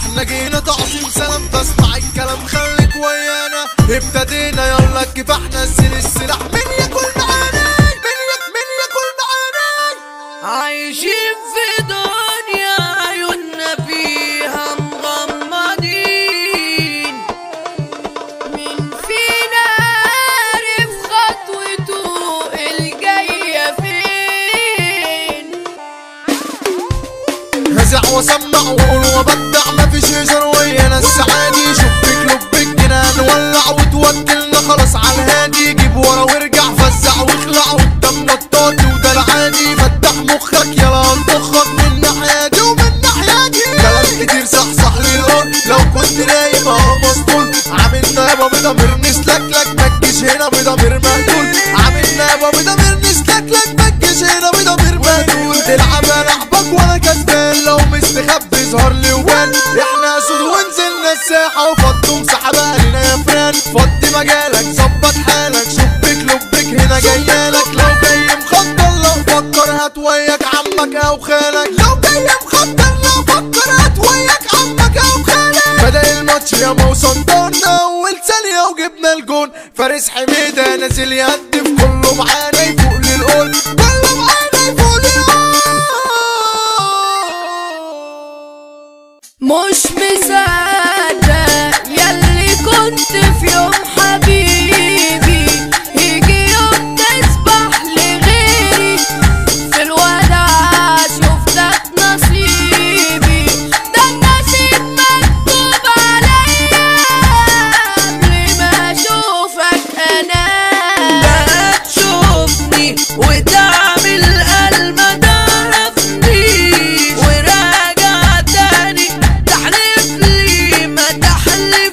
إحنا جينا تعظيم سلام فاسمع الكلام خليك ويانا. ابتدينا وسمع وقول وبدع. ما في شي شروي أنا السعادي. شبك لبك كده نولع وتوكلنا خلاص على الهادي. جيب ورا وارجع فزع واخلع. قدام نطاطي وده العادي فتح مخك يلا انطخك من ناحية دي ومن ناحيتي. كلام كتير صحصح للقول لو كنت نايم أهو مسطول. عامل نايبه بضمير مسلكلك ما تجيش هنا بضمير مهدول عامل نايبه بضمير مسلكلك ما تجيش هنا الساحة وفضوا مساحة بقى لنا يا فران فضي مجالك ظبط حالك شبك لبك هنا جايالك لو جاي مخطر لو فكر هات وياك عمك أو خالك. لو جاي مخطر لو فكر هات وياك عمك أو خالك. بدأ الماتش يا ما وصدرنا اول ثانية وجبنا الجون. فارس حميدة نازل يهدف كله معانا.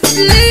with.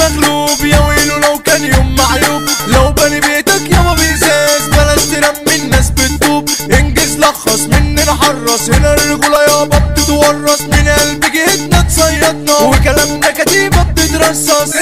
مغلوب يا ويلو لو كان يوم معيوب لو بني بيتك يابا بيزاز بلاش ترمي الناس بتدوب. انجز لخص مننا حرص هنا الرجولة يابا بتتورث. من قلب جهتنا تصيدنا وكلامنا كتيبة بتترصص.